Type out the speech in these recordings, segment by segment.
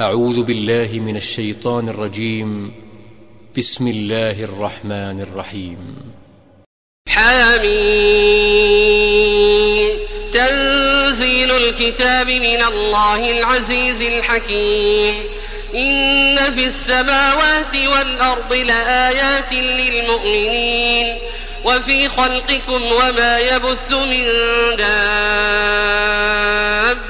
أعوذ بالله من الشيطان الرجيم. بسم الله الرحمن الرحيم. حامين تنزيل الكتاب من الله العزيز الحكيم. إن في السماوات والأرض لآيات للمؤمنين. وفي خلقكم وما يبث من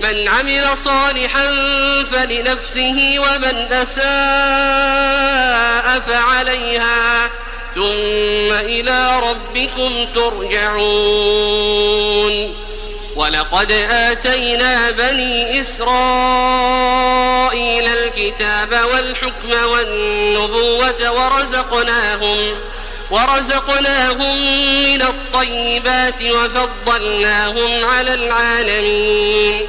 من عمل صالحا فلنفسه ومن أساء فعليها ثم إلى ربكم ترجعون. ولقد آتينا بني إسرائيل الكتاب والحكم والنبوة ورزقناهم ورزقناهم من الطيبات وفضلناهم على العالمين.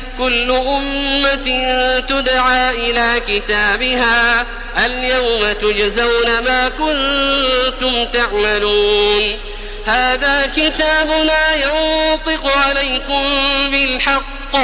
كل أمة تدعى إلى كتابها. اليوم تجزون ما كنتم تعملون. هذا كتابنا ينطق عليكم بالحق.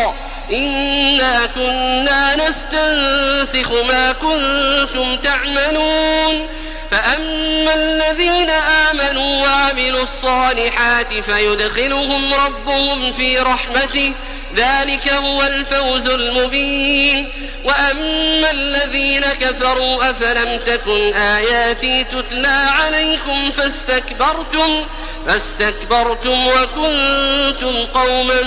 إنا كنا نستنسخ ما كنتم تعملون. فأما الذين آمنوا وعملوا الصالحات فيدخلهم ربهم في رحمته. ذلك هو الفوز المبين. وأما الذين كفروا أفلم تكن آياتي تتلى عليكم فاستكبرتم فاستكبرتم وكنتم قوما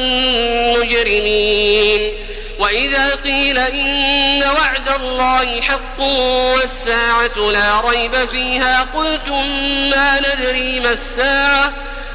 مجرمين. وإذا قيل إن وعد الله حق والساعة لا ريب فيها قلتم ما ندري ما الساعة؟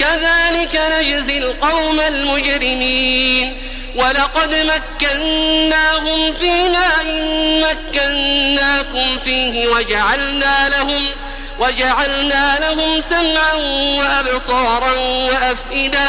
كذلك نجزي القوم المجرمين. ولقد مكناهم في ماء مكناكم فيه وجعلنا لهم وجعلنا لهم سمعا وأبصارا وأفئدة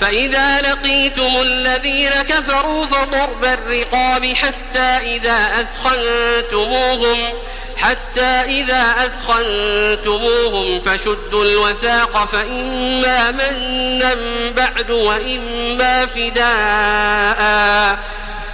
فإذا لقيتم الذين كفروا فضرب الرقاب حتى إذا أثخنتموهم حتى إذا أثخنتموهم فشدوا الوثاق فإما منا بعد وإما فداء.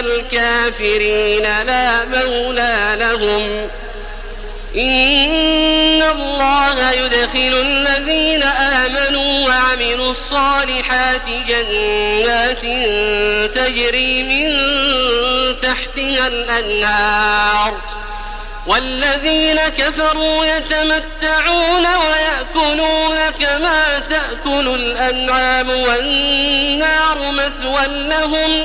الكافرين لا مولى لهم. إن الله يدخل الذين آمنوا وعملوا الصالحات جنات تجري من تحتها الأنهار. والذين كفروا يتمتعون ويأكلون كما تأكل الأنعام والنار مثوى لهم.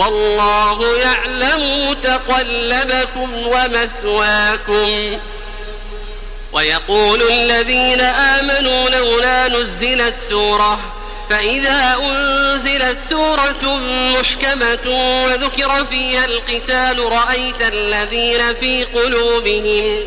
والله يعلم متقلبكم ومثواكم. ويقول الذين آمنوا لولا نزلت سورة فإذا أنزلت سورة محكمة وذكر فيها القتال رأيت الذين في قلوبهم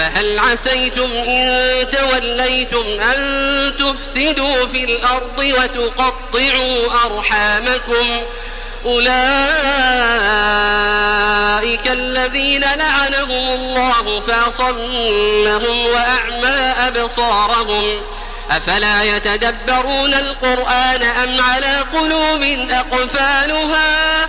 فهل عسيتم إن توليتم أن تفسدوا في الأرض وتقطعوا أرحامكم؟ أولئك الذين لعنهم الله فأصمهم وأعمى أبصارهم. أفلا يتدبرون القرآن أم على قلوب أقفالها؟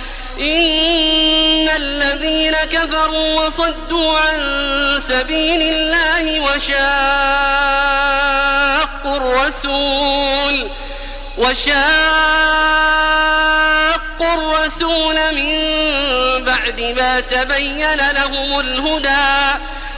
إن الذين كفروا وصدوا عن سبيل الله وشاقوا الرسول وشاقوا الرسول من بعد ما تبين لهم الهدى.